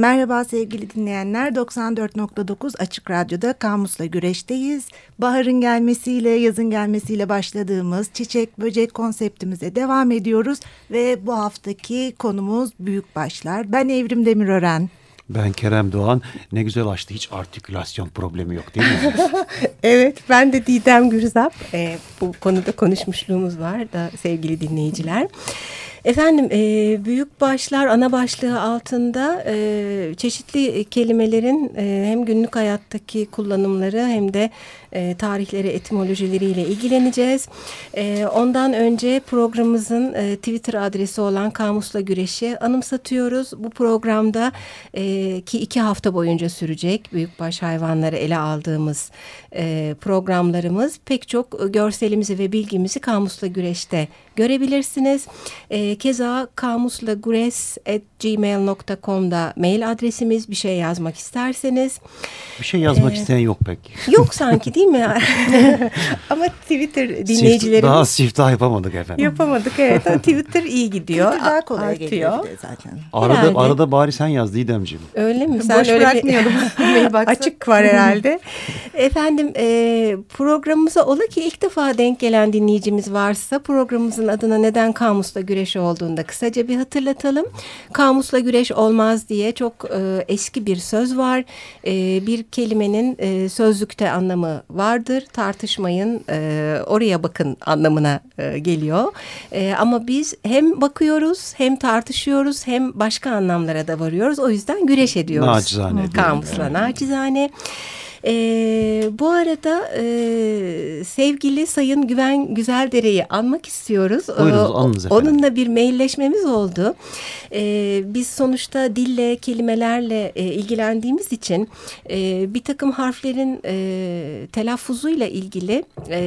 Merhaba sevgili dinleyenler 94.9 Açık Radyo'da Kamus'la güreşteyiz. Baharın gelmesiyle yazın gelmesiyle başladığımız çiçek böcek konseptimize devam ediyoruz. Ve bu haftaki konumuz büyük başlar. Ben Evrim Demirören. Ben Kerem Doğan. Ne güzel açtı. Hiç artikülasyon problemi yok değil mi? evet ben de Didem Gürzap. Ee, bu konuda konuşmuşluğumuz var da sevgili dinleyiciler. Efendim e, büyük başlar ana başlığı altında e, çeşitli kelimelerin e, hem günlük hayattaki kullanımları hem de e, tarihleri, etimolojileriyle ilgileneceğiz. E, ondan önce programımızın e, Twitter adresi olan Kamusla Güreş'i anımsatıyoruz. Bu programda e, ki iki hafta boyunca sürecek büyükbaş hayvanları ele aldığımız e, programlarımız pek çok görselimizi ve bilgimizi Kamusla Güreş'te görebilirsiniz. E, keza kamuslagures.gmail.com'da mail adresimiz bir şey yazmak isterseniz. Bir şey yazmak ee, isteyen yok pek. Yok sanki değil mi? Ama Twitter dinleyicilerimiz... Daha siftah yapamadık efendim. Yapamadık evet. Twitter iyi gidiyor. Twitter daha kolay artıyor. geliyor zaten. Arada, herhalde. arada bari sen yaz Didemciğim. Öyle mi? Sen Boş öyle bırakmıyordum. Açık var herhalde. Efendim e, programımıza ola ki ilk defa denk gelen dinleyicimiz varsa programımızın adına neden kamusla güreş olduğunda kısaca bir hatırlatalım. Kamusla güreş olmaz diye çok e, eski bir söz var. E, bir kelimenin e, sözlükte anlamı vardır. Tartışmayın e, oraya bakın anlamına e, geliyor. E, ama biz hem bakıyoruz hem tartışıyoruz hem başka anlamlara da varıyoruz. O yüzden güreş ediyoruz. Nacizane. Kamusla yani. nacizane. E, bu arada e, sevgili Sayın Güven Güzeldere'yi anmak istiyoruz. Buyurunuz anınız efendim. Onunla bir mailleşmemiz oldu. E, biz sonuçta dille, kelimelerle e, ilgilendiğimiz için e, bir takım harflerin e, telaffuzuyla ilgili e,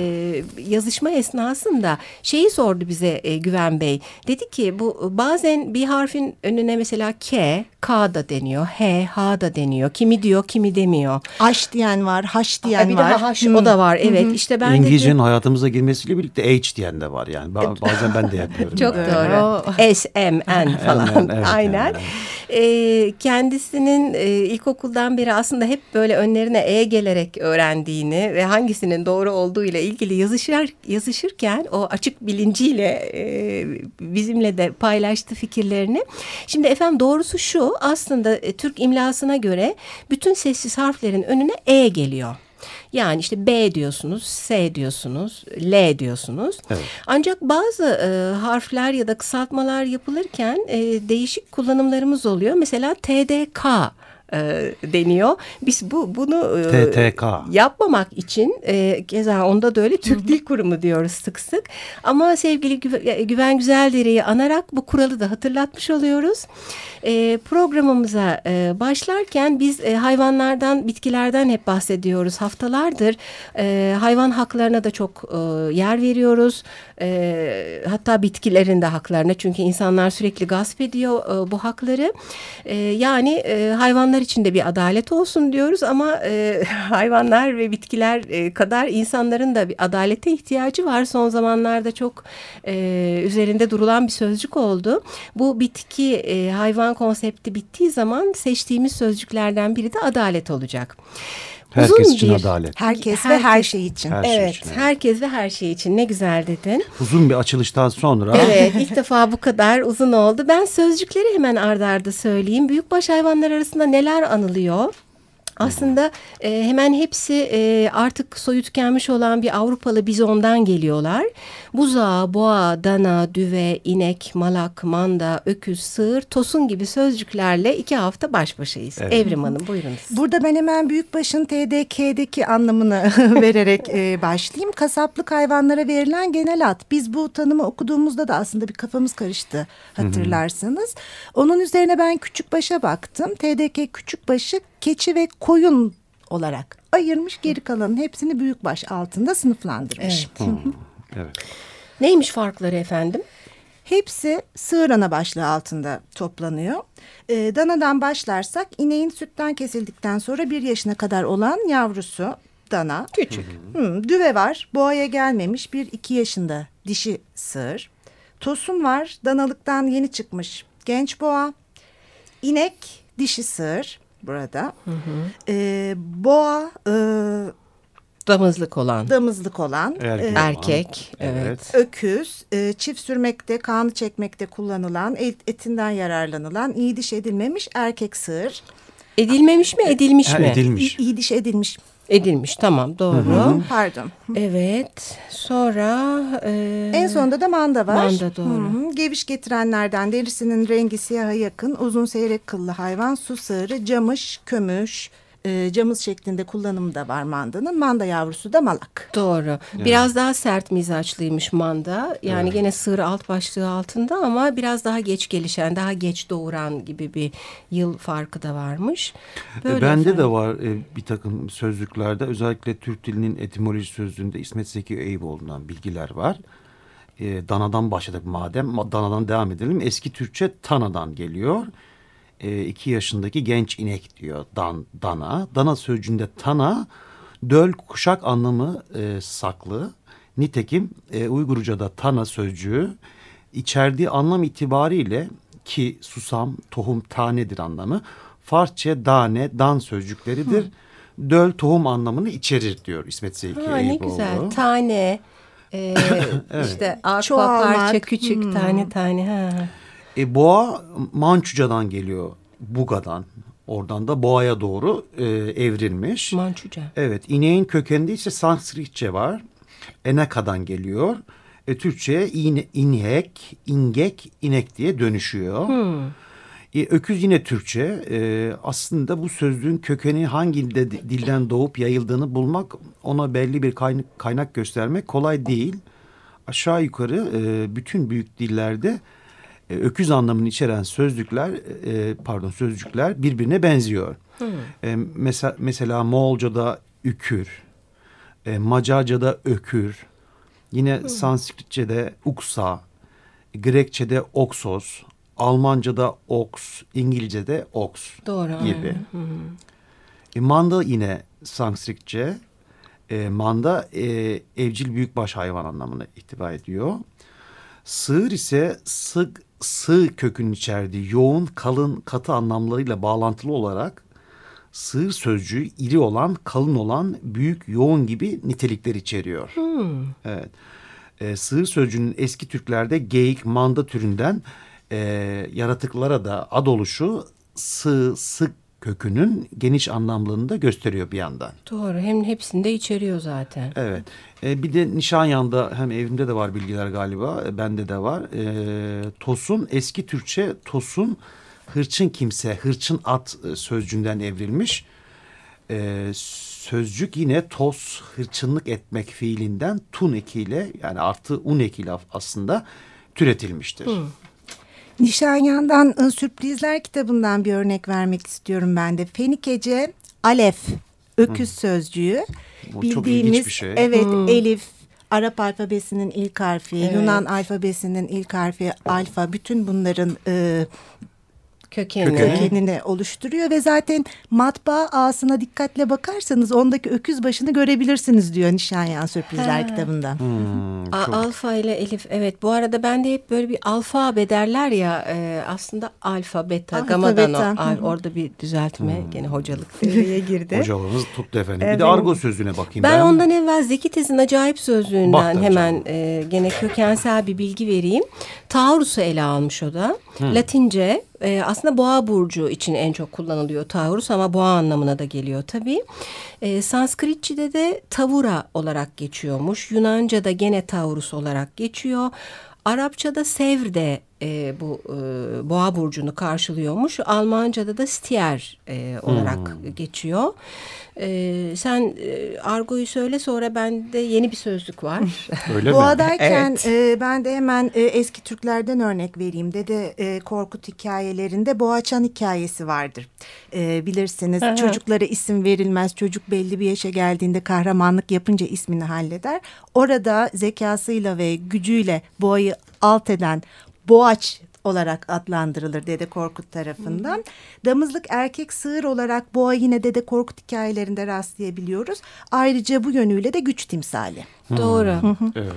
yazışma esnasında şeyi sordu bize e, Güven Bey. Dedi ki bu bazen bir harfin önüne mesela K, K da deniyor, H, H da deniyor. Kimi diyor, kimi demiyor. H diyen var, H diyen bir var. Bir H hmm. o da var. Evet. Hmm. işte ben İngilizcenin de... hayatımıza girmesiyle birlikte H diyen de var yani. Bazen ben de yapıyorum. Çok doğru. S, M, N falan. evet, Aynen. Ee, kendisinin e, ilkokuldan beri aslında hep böyle önlerine E gelerek öğrendiğini ve hangisinin doğru olduğu ile ilgili yazışır, yazışırken o açık bilinciyle e, bizimle de paylaştı fikirlerini. Şimdi efendim doğrusu şu aslında e, Türk imlasına göre bütün sessiz harflerin önüne E geliyor. Yani işte B diyorsunuz, S diyorsunuz, L diyorsunuz. Evet. Ancak bazı e, harfler ya da kısaltmalar yapılırken e, değişik kullanımlarımız oluyor. Mesela TDK e, deniyor. Biz bu bunu e, TTK yapmamak için e, keza onda da öyle Türk Dil Kurumu diyoruz sık sık. Ama sevgili Güven Güzeldere'yi anarak bu kuralı da hatırlatmış oluyoruz. E, programımıza e, başlarken biz e, hayvanlardan, bitkilerden hep bahsediyoruz haftalardır. E, hayvan haklarına da çok e, yer veriyoruz. E, hatta bitkilerin de haklarına çünkü insanlar sürekli gasp ediyor e, bu hakları. E, yani e, hayvanlar için de bir adalet olsun diyoruz ama e, hayvanlar ve bitkiler e, kadar insanların da bir adalete ihtiyacı var. Son zamanlarda çok e, üzerinde durulan bir sözcük oldu. Bu bitki e, hayvan konsepti bittiği zaman seçtiğimiz sözcüklerden biri de adalet olacak. Herkes Uzun için bir, adalet. Herkes, herkes ve her şey için. Her şey evet, için, evet, herkes ve her şey için. Ne güzel dedin. Uzun bir açılıştan sonra. Evet, ilk defa bu kadar uzun oldu. Ben sözcükleri hemen ardarda arda söyleyeyim. Büyükbaş hayvanlar arasında neler anılıyor? Aslında e, hemen hepsi e, artık soyu tükenmiş olan bir Avrupalı bizondan geliyorlar. Buzağı, boğa, dana, düve, inek, malak, manda, öküz, sığır, tosun gibi sözcüklerle iki hafta baş başayız. Evet. Evrim Hanım buyurunuz. Burada ben hemen büyükbaşın TDK'deki anlamını vererek e, başlayayım. Kasaplık hayvanlara verilen genel ad. Biz bu tanımı okuduğumuzda da aslında bir kafamız karıştı hatırlarsanız. Onun üzerine ben küçükbaşa baktım. TDK küçükbaşı keçi ve koyun olarak ayırmış geri kalanın hepsini büyükbaş altında sınıflandırmış. Evet. Hmm. evet. Neymiş farkları efendim? Hepsi sığır ana başlığı altında toplanıyor. E, danadan başlarsak ineğin sütten kesildikten sonra bir yaşına kadar olan yavrusu dana. Küçük. Hmm, düve var boğaya gelmemiş bir iki yaşında dişi sığır. Tosun var danalıktan yeni çıkmış genç boğa. İnek dişi sığır burada. E, boğa e, Damızlık olan. damızlık olan. Erkek. e, Erkek. Evet. Öküz, e, çift sürmekte, kanı çekmekte kullanılan, et, etinden yararlanılan, iyi diş edilmemiş erkek sığır. Edilmemiş mi edilmiş Ha, mi? edilmiş. İyi diş edilmiş. Edilmiş tamam doğru. Pardon. Evet sonra e, En sonunda da manda var. Manda, doğru. Hı hı. Geviş getirenlerden derisinin rengi siyaha yakın, uzun seyrek kıllı hayvan, su sığırı, camış, kömüş, e, camız şeklinde kullanımı da var mandanın. Manda yavrusu da malak. Doğru. Biraz daha sert mizaçlıymış manda. Yani gene sığır alt başlığı altında ama biraz daha geç gelişen, daha geç doğuran gibi bir yıl farkı da varmış. E, Bende efendim. de var e, bir takım sözlüklerde özellikle Türk dilinin etimoloji sözlüğünde İsmet Zeki Eyüboğlu'ndan bilgiler var. E, danadan başladık madem ma- danadan devam edelim. Eski Türkçe tanadan geliyor. E, iki yaşındaki genç inek diyor dan, dana. Dana sözcüğünde tana döl kuşak anlamı e, saklı. Nitekim e, Uygurca'da tana sözcüğü içerdiği anlam itibariyle ki susam, tohum, tanedir anlamı. Farsça dane, dan sözcükleridir. Döl tohum anlamını içerir diyor İsmet Zeki Ha, ne güzel. Tane. e, işte arpa parça küçük tane tane. Ha. E, boğa Mançuca'dan geliyor. Buga'dan. Oradan da boğaya doğru e, evrilmiş. Mançuca. Evet, ineğin kökeninde ise Sanskritçe var. Enaka'dan geliyor. E, Türkçe'ye iğne, inek, ingek, inek diye dönüşüyor. E, öküz yine Türkçe. E, aslında bu sözlüğün kökeni hangi de, dilden doğup yayıldığını bulmak, ona belli bir kaynak, kaynak göstermek kolay değil. Aşağı yukarı e, bütün büyük dillerde e, öküz anlamını içeren sözlükler, e, pardon sözcükler birbirine benziyor. E, mesela, mesela Moğolca'da ükür, e, Macarca'da ökür, yine Sanskritçe'de uksa, Grekçe'de oksos, Almanca'da oks, İngilizce'de oks Doğru. gibi. E, manda yine Sanskritçe. E, manda e, evcil büyükbaş hayvan anlamına ihtiva ediyor. Sığır ise sık, sığ kökünün içerdiği yoğun, kalın, katı anlamlarıyla bağlantılı olarak sığır sözcüğü iri olan, kalın olan, büyük, yoğun gibi nitelikler içeriyor. Evet. E, sığır sözcüğünün eski Türklerde geyik, manda türünden e, yaratıklara da ad oluşu sığ, sık kökünün geniş anlamlılığını da gösteriyor bir yandan. Doğru. Hem hepsini de içeriyor zaten. Evet. E, bir de Nişanyan'da hem evimde de var bilgiler galiba. e, bende de var. E, tosun eski Türkçe tosun hırçın kimse, hırçın at e, sözcüğünden evrilmiş. E, sözcük yine toz, hırçınlık etmek fiilinden tun ekiyle yani artı un ekiyle aslında türetilmiştir. Nişanyan'dan ıı, Sürprizler kitabından bir örnek vermek istiyorum ben de. Fenikece Alef, öküz sözcüğü. Bu çok ilginç bir şey. Evet, Elif, Arap alfabesinin ilk harfi, Yunan alfabesinin ilk harfi, alfa. Bütün bunların e, Kökeni. kökenini oluşturuyor ve zaten matbaa ağasına dikkatle bakarsanız ondaki öküz başını görebilirsiniz diyor Nişanyan Sürprizler kitabında. Hmm, A- alfa ile elif evet bu arada ben de hep böyle bir alfabe derler ya e, aslında alfa beta Alfa, gamadan o- beta. al- orada bir düzeltme gene hocalık devreye girdi. Hocalarımız tuttu efendim. Bir Evet. de argo sözlüğüne bakayım Ben, ben. ondan evvel Zeki Tez'in acayip sözlüğünden hemen canım. e, gene kökensel bir bilgi vereyim. Taurus'u ele almış o da. Latince e, aslında boğa burcu için en çok kullanılıyor Taurus ama boğa anlamına da geliyor tabii. E, Sanskritçe'de de Tavura olarak geçiyormuş. Yunanca'da gene Taurus olarak geçiyor. Arapçada Sevr de e, bu e, boğa burcunu karşılıyormuş. Almanca'da da Stier e, olarak geçiyor. E, sen e, argoyu söyle sonra bende yeni bir sözlük var. Öyle mi? Boğa derken Evet. e, ben de hemen e, eski Türklerden örnek vereyim. Dede e, Korkut hikayelerinde Boğaçan hikayesi vardır. E, bilirsiniz çocuklara isim verilmez. Çocuk belli bir yaşa geldiğinde kahramanlık yapınca ismini halleder. Orada zekasıyla ve gücüyle boğayı alt eden Boğaç olarak adlandırılır Dede Korkut tarafından. Damızlık erkek sığır olarak boğa yine Dede Korkut hikayelerinde rastlayabiliyoruz. Ayrıca bu yönüyle de güç timsali. Doğru. Evet.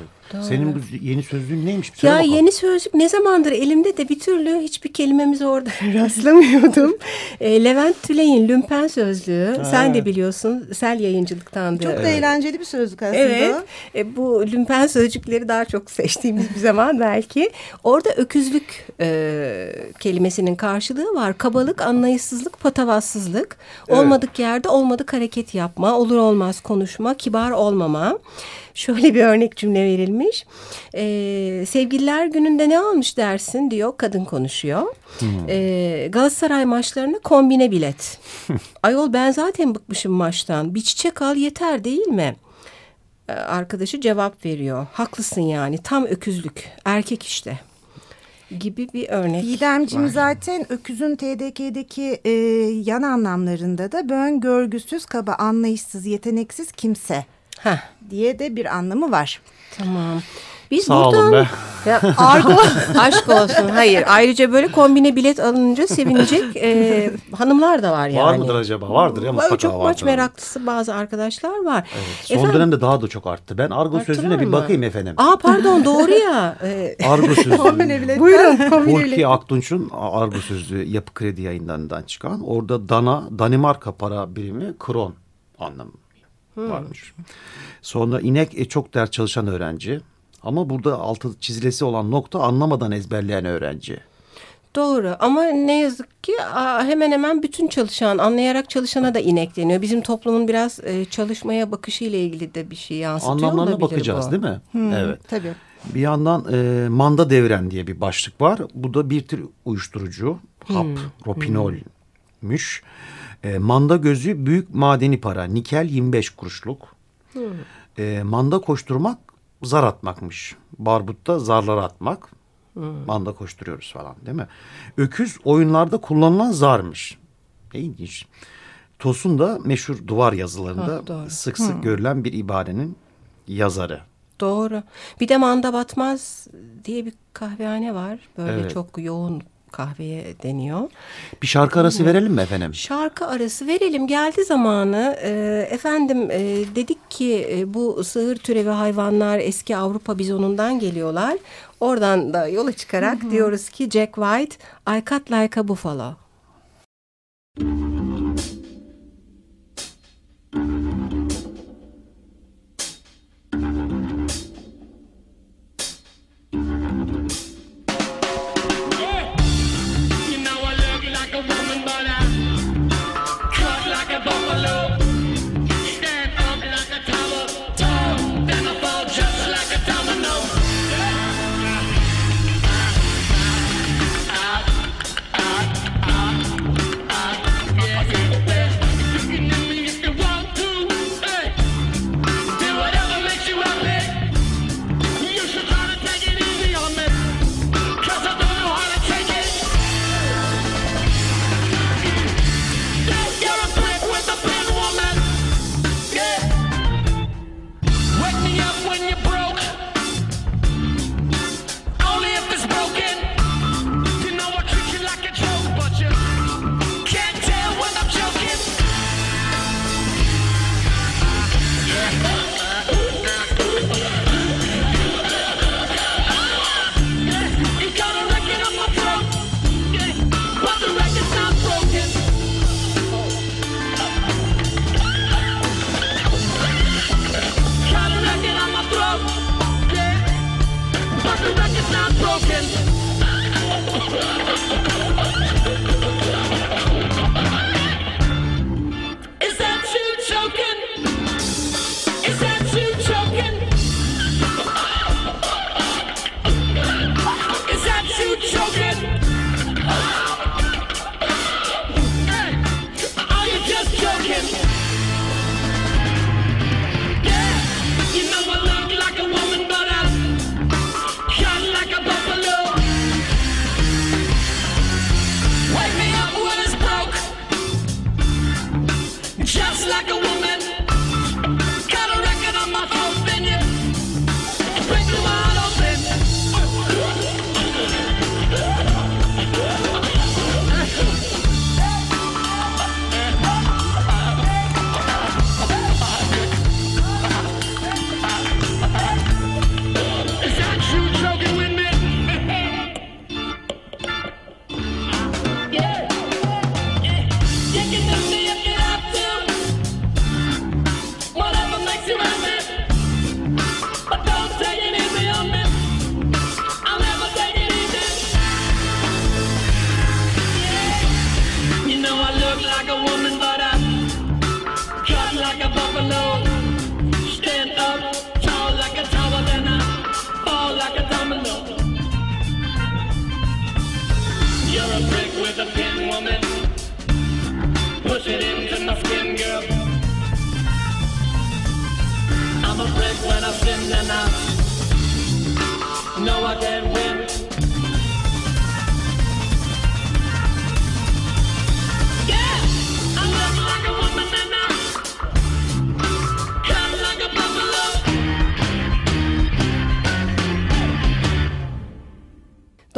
Senin bu yeni sözlüğün neymiş? Bir Ya bakalım. yeni sözlük ne zamandır elimde de bir türlü hiçbir kelimemizi orada rastlamıyordum. E, Levent Tüley'in Lümpen Sözlüğü. Sen de biliyorsun Sel yayıncılıktandı. Çok da eğlenceli bir sözlük aslında. Evet. E, bu lümpen sözcükleri daha çok seçtiğimiz bir zaman belki. Orada öküzlük e, kelimesinin karşılığı var. Kabalık, anlayışsızlık, patavatsızlık. Olmadık yerde olmadık hareket yapma, olur olmaz konuşma, kibar olmama. Şöyle bir örnek cümle verilmiş. E, sevgililer gününde ne almış dersin diyor. Kadın konuşuyor. E, Galatasaray maçlarına kombine bilet. Ayol ben zaten bıkmışım maçtan. Bir çiçek al yeter değil mi? Ee, arkadaşı cevap veriyor. Haklısın yani tam öküzlük erkek işte gibi bir örnek. Didemciğim zaten öküzün TDK'deki e, yan anlamlarında da bön, görgüsüz, kaba, anlayışsız, yeteneksiz kimse Heh, diye de bir anlamı var. tamam. Biz Sağ olun buradan be. Ya, argo aşk olsun. Hayır. Ayrıca böyle kombine bilet alınca sevinecek e, hanımlar da var yani. Var mıdır acaba? Vardır ya mutlaka Çok maç vardır. meraklısı bazı arkadaşlar var. Son Efendim, dönemde daha da çok arttı. Ben argo arttılar sözlüğüne bir mı? bakayım efendim. Aa pardon doğru ya. E, Argo sözlüğü. buyurun kombine bilet. Hulki Aktunç'un Argo sözlüğü Yapı Kredi yayınlarından çıkan. Orada Dana, Danimarka para birimi kron anlamı varmış. Sonra inek e, çok ders çalışan öğrenci. Ama burada altı çizilesi olan nokta anlamadan ezberleyen öğrenci. Doğru ama ne yazık ki hemen hemen bütün çalışan, anlayarak çalışana da inek deniyor. Bizim toplumun biraz e, çalışmaya bakışıyla ilgili de bir şey yansıtıyor Anlamlarına bakacağız bu. değil mi? Evet. Tabii. Bir yandan e, manda devren diye bir başlık var. Bu da bir tür uyuşturucu. Hap, ropinolmüş. E, manda gözü büyük madeni para. Nikel 25 kuruşluk. E, manda koşturmak zar atmakmış. Barbutta zarları atmak. Manda koşturuyoruz falan değil mi? Öküz oyunlarda kullanılan zarmış. Ne ilginç. Tosun da meşhur duvar yazılarında Ah, doğru. sık sık görülen bir ibarenin yazarı. Doğru. Bir de Manda Batmaz diye bir kahvehane var. Böyle Evet. çok yoğun kahveye deniyor. Bir şarkı arası verelim mi efendim? Şarkı arası verelim geldi zamanı. Ee, efendim e, dedik ki e, bu sığır türevi hayvanlar eski Avrupa bizonundan geliyorlar. Oradan da yola çıkarak diyoruz ki Jack White I cut like a buffalo.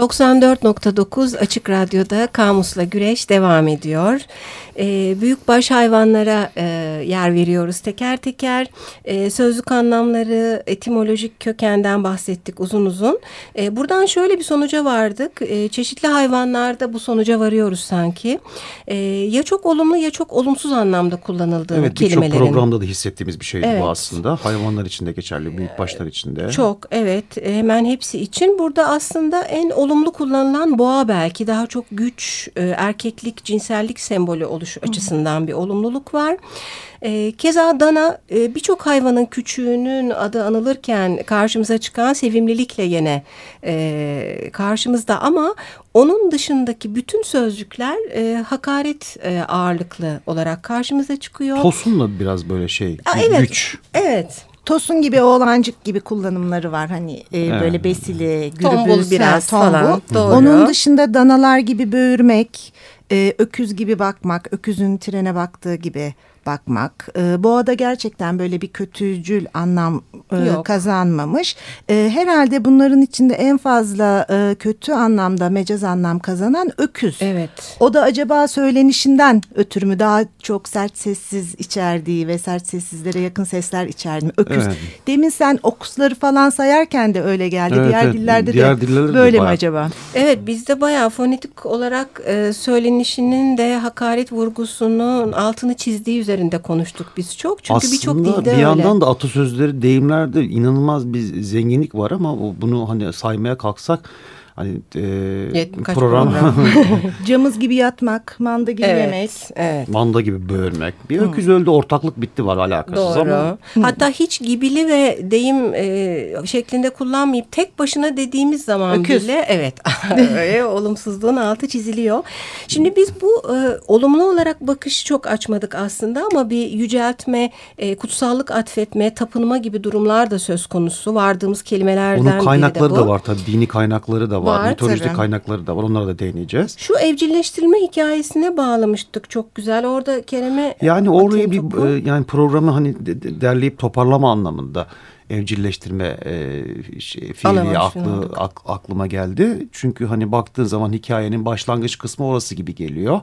94.9 Açık Radyo'da Kamus'la Güreş devam ediyor. Ee, büyükbaş hayvanlara e, yer veriyoruz teker teker. Ee, sözlük anlamları, etimolojik kökenden bahsettik uzun uzun. Ee, buradan şöyle bir sonuca vardık. Ee, çeşitli hayvanlarda bu sonuca varıyoruz sanki. Ee, ya çok olumlu ya çok olumsuz anlamda kullanıldığını Evet birçok kelimelerin. programda da hissettiğimiz bir şeydi Evet. bu aslında. Hayvanlar için de geçerli, büyükbaşlar için de. Çok evet e, hemen hepsi için burada aslında en olumlu kullanılan boğa belki daha çok güç, e, erkeklik, cinsellik sembolü oluş açısından bir olumluluk var. E, keza dana e, birçok hayvanın küçüğünün adı anılırken karşımıza çıkan sevimlilikle yine e, karşımızda ama onun dışındaki bütün sözcükler e, hakaret e, ağırlıklı olarak karşımıza çıkıyor. Tosun da biraz böyle şey, Aa, evet. güç. Evet. Tosun gibi oğlancık gibi kullanımları var. Hani e, böyle besili, gürbüz, Tombul biraz falan, doğru. Onun dışında danalar gibi böğürmek, e, öküz gibi bakmak, öküzün trene baktığı gibi bakmak. E, boğada gerçekten böyle bir kötücül anlam e, Yok. kazanmamış. E, herhalde bunların içinde en fazla e, kötü anlamda mecaz anlam kazanan öküz. Evet. O da acaba söylenişinden ötürü mü daha çok sert sessiz içerdiği ve sert sessizlere yakın sesler içerdi mi? Öküz. Evet. Demin sen okusları falan sayarken de öyle geldi. Evet, diğer evet. dillerde Diğer de dillerde de böyle mi bayağı. acaba? Evet bizde bayağı fonetik olarak e, söylenişinin de hakaret vurgusunun altını çizdiği üzerinde konuştuk biz çok. Çünkü birçok Aslında dilde bir öyle. yandan da atasözleri, deyimlerde inanılmaz bir zenginlik var ama bunu hani saymaya kalksak hani e, kaç program, program? Camız gibi yatmak, manda gibi yemek. Evet, evet. manda gibi böğürmek. Bir öküz öldü ortaklık bitti var alakasız Doğru. ama Hatta hiç gibili ve deyim e, şeklinde kullanmayıp tek başına dediğimiz zaman Öküz. bile evet olumsuzluğun altı çiziliyor. Şimdi biz bu e, olumlu olarak bakışı çok açmadık aslında ama bir yüceltme, e, kutsallık atfetme, tapınma gibi durumlar da söz konusu. Vardığımız kelimelerden onun kaynakları biri de bu. da var tabii dini kaynakları da var, Var, mitolojik tabii. kaynakları da var onlara da değineceğiz. Şu evcilleştirilme hikayesine bağlamıştık çok güzel. Orada Kerem'e Yani oraya atayım bir topu. e, yani programı hani de- de- derleyip toparlama anlamında evcilleştirme e, şey, fiili aklı, ak- aklıma geldi. Çünkü hani baktığın zaman hikayenin başlangıç kısmı orası gibi geliyor.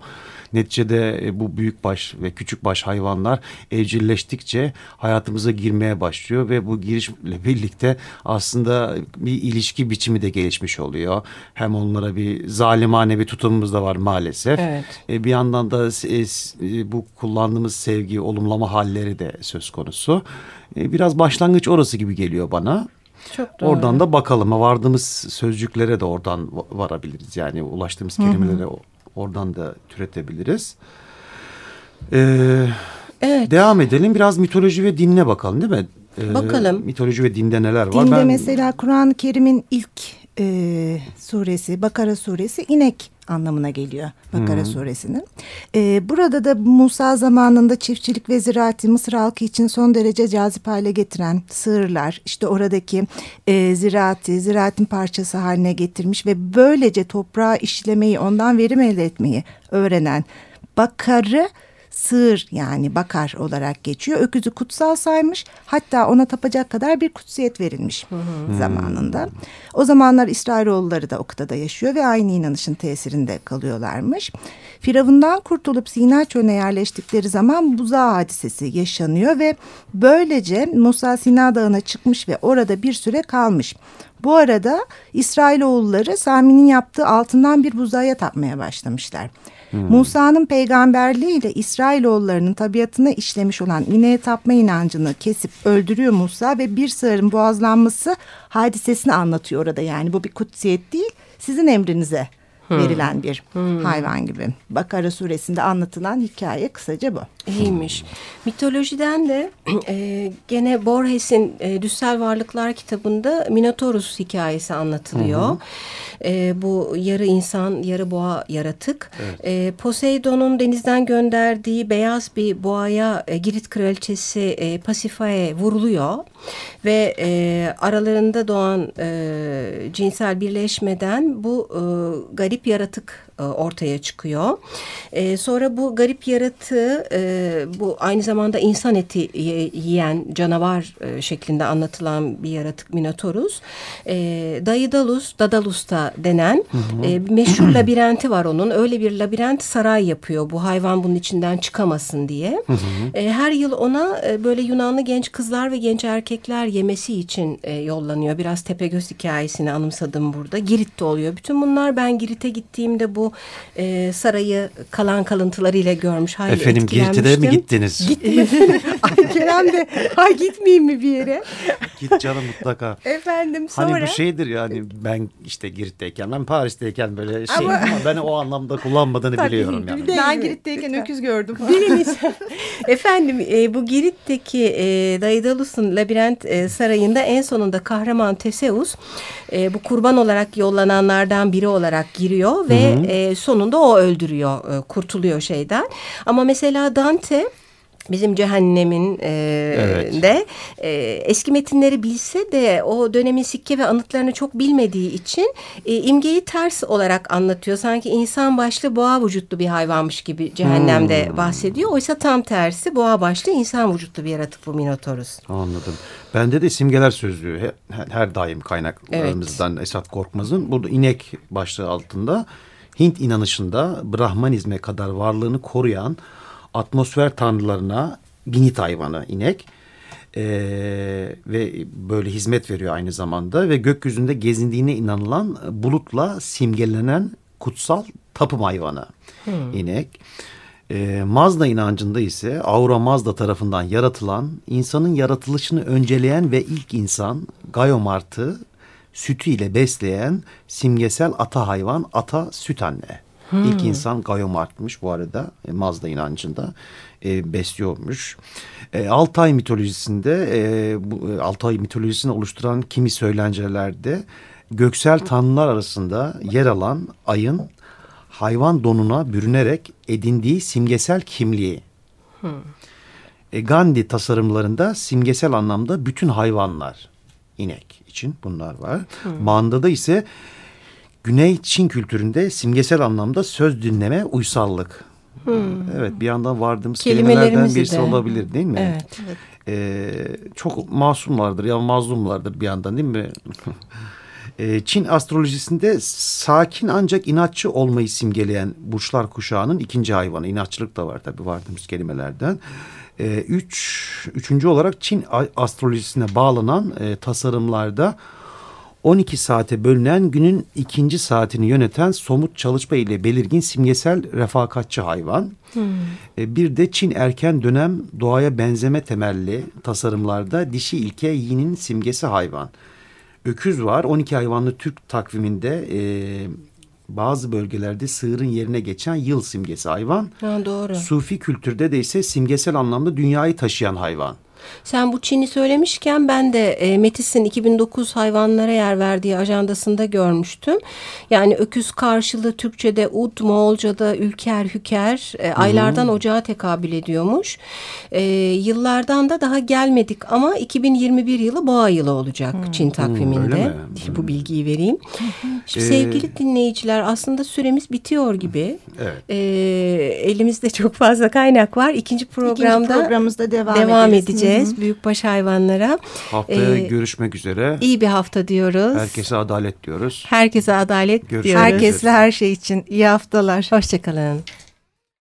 Neticede e, bu büyükbaş ve küçükbaş hayvanlar evcilleştikçe hayatımıza girmeye başlıyor ve bu girişle birlikte aslında bir ilişki biçimi de gelişmiş oluyor. Hem onlara bir zalimane bir tutumumuz da var maalesef. Evet. E, bir yandan da e, bu kullandığımız sevgi, olumlama halleri de söz konusu. Biraz başlangıç orası gibi geliyor bana. Çok doğru. Oradan da bakalım. Vardığımız sözcüklere de oradan va- varabiliriz. Yani ulaştığımız kelimelere o- oradan da türetebiliriz. Ee, Evet. Devam edelim. Biraz mitoloji ve dinine bakalım değil mi? Ee, Bakalım. Mitoloji ve dinde neler var? Dinde Ben- mesela Kur'an-ı Kerim'in ilk e, suresi Bakara suresi inek anlamına geliyor Bakara suresinin. E, burada da Musa zamanında çiftçilik ve ziraati Mısır halkı için son derece cazip hale getiren sığırlar işte oradaki e, ziraati ziraatin parçası haline getirmiş ve böylece toprağı işlemeyi ondan verim elde etmeyi öğrenen Bakarı sığır yani bakar olarak geçiyor. Öküzü kutsal saymış hatta ona tapacak kadar bir kutsiyet verilmiş zamanında. O zamanlar İsrailoğulları da o kıtada yaşıyor ve aynı inanışın tesirinde kalıyorlarmış. Firavundan kurtulup Sina çölüne yerleştikleri zaman buza hadisesi yaşanıyor ve böylece Musa Sina Dağı'na çıkmış ve orada bir süre kalmış. Bu arada İsrailoğulları Sami'nin yaptığı altından bir buzaya tapmaya başlamışlar. Musa'nın peygamberliğiyle İsrailoğullarının tabiatına işlemiş olan ineğe tapma inancını kesip öldürüyor Musa ve bir sığırın boğazlanması hadisesini anlatıyor orada yani. Bu bir kutsiyet değil sizin emrinize verilen bir hayvan gibi. Bakara suresinde anlatılan hikaye kısaca bu. İyiymiş. Mitolojiden de e, gene Borges'in e, Düssel Varlıklar kitabında Minotaurus hikayesi anlatılıyor. E, bu yarı insan, yarı boğa yaratık. E, Poseidon'un denizden gönderdiği beyaz bir boğaya e, Girit kraliçesi e, Pasifae vuruluyor. Ve e, aralarında doğan e, cinsel birleşmeden bu e, garip yaratık e, ortaya çıkıyor. E, sonra bu garip yaratığı e, bu aynı zamanda insan eti ye- yiyen canavar e, şeklinde anlatılan bir yaratık Minotaurus. E, Daidalus, Dadalus da denen e, meşhur labirenti var onun. Öyle bir labirent saray yapıyor bu hayvan bunun içinden çıkamasın diye. E, her yıl ona e, böyle Yunanlı genç kızlar ve genç erkekler yemesi için e, yollanıyor. Biraz Tepegöz hikayesini anımsadım burada. Girit'te oluyor. Bütün bunlar ben Girit'e gittiğimde bu e, sarayı kalan kalıntılarıyla görmüş. Hayli Efendim Girit'e de mi gittiniz? Ay Kerem de ay gitmeyeyim mi bir yere? Git canım mutlaka. Efendim sonra. Hani bu şeydir yani ben işte Girit'teyken ben Paris'teyken böyle şey ama, ben o anlamda kullanmadığını biliyorum yani. Ben Girit'teyken öküz gördüm. Biliniz. Efendim e, bu Girit'teki e, Daidalus'un labirent e, sarayında en sonunda kahraman Teseus e, bu kurban olarak yollananlardan biri olarak giriyor ve e, sonunda o öldürüyor, e, kurtuluyor şeyden. Ama mesela Dante Bizim cehennemin e, Evet. de e, eski metinleri bilse de o dönemin sikke ve anıtlarını çok bilmediği için e, imgeyi ters olarak anlatıyor. Sanki insan başlı boğa vücutlu bir hayvanmış gibi cehennemde bahsediyor. Oysa tam tersi boğa başlı insan vücutlu bir yaratık bu Minotaurus. Anladım. Bende de simgeler sözlüğü he- her, her daim kaynaklarımızdan Esat Korkmaz'ın burada inek başlığı altında Hint inanışında Brahmanizme kadar varlığını koruyan atmosfer tanrılarına binit hayvanı inek Ee, ve böyle hizmet veriyor aynı zamanda ve gökyüzünde gezindiğine inanılan bulutla simgelenen kutsal tapım hayvanı inek. Ee, Mazda inancında ise Aura Mazda tarafından yaratılan, insanın yaratılışını önceleyen ve ilk insan Gayomart'ı sütüyle besleyen simgesel ata hayvan ata süt anne. İlk insan Gayomart'mış bu arada e, Mazda inancında e, besliyormuş. E, Altay mitolojisinde e, bu e, Altay mitolojisini oluşturan kimi söylencelerde göksel tanrılar arasında yer alan ayın hayvan donuna bürünerek edindiği simgesel kimliği. E, Gandhi tasarımlarında simgesel anlamda bütün hayvanlar inek için bunlar var. Manda'da ise Güney Çin kültüründe simgesel anlamda söz dinleme uysallık. Evet bir yandan vardığımız kelimelerden birisi de. olabilir değil mi? Evet. Ee, çok masumlardır ya mazlumlardır bir yandan değil mi? Ee, Çin astrolojisinde sakin ancak inatçı olmayı simgeleyen burçlar kuşağının ikinci hayvanı. İnatçılık da var tabii vardığımız kelimelerden. Ee, üç, üçüncü olarak Çin astrolojisine bağlanan e, tasarımlarda 12 saate bölünen günün ikinci saatini yöneten somut çalışma ile belirgin simgesel refakatçi hayvan. E, Bir de Çin erken dönem doğaya benzeme temelli tasarımlarda dişi ilke yinin simgesi hayvan. Öküz var 12 hayvanlı Türk takviminde e, bazı bölgelerde sığırın yerine geçen yıl simgesi hayvan. Ha, doğru. Sufi kültürde de ise simgesel anlamda dünyayı taşıyan hayvan. Sen bu Çin'i söylemişken ben de e, Metis'in 2009 hayvanlara yer verdiği ajandasında görmüştüm. Yani öküz karşılığı Türkçe'de ud, Moğolca'da ülker, hüker, e, aylardan ocağa tekabül ediyormuş. E, yıllardan da daha gelmedik ama 2021 yılı boğa yılı olacak Çin takviminde. öyle mi? Bu bilgiyi vereyim. Şimdi Ee, sevgili dinleyiciler aslında süremiz bitiyor gibi. Evet. E, elimizde çok fazla kaynak var. İkinci programda İkinci programımızda devam, devam edeceğiz büyükbaş hayvanlara. Haftaya Ee, görüşmek üzere. İyi bir hafta diyoruz. Herkese adalet diyoruz. Herkese adalet Görüşmek diyoruz. Herkesle her şey için iyi haftalar. Hoşçakalın.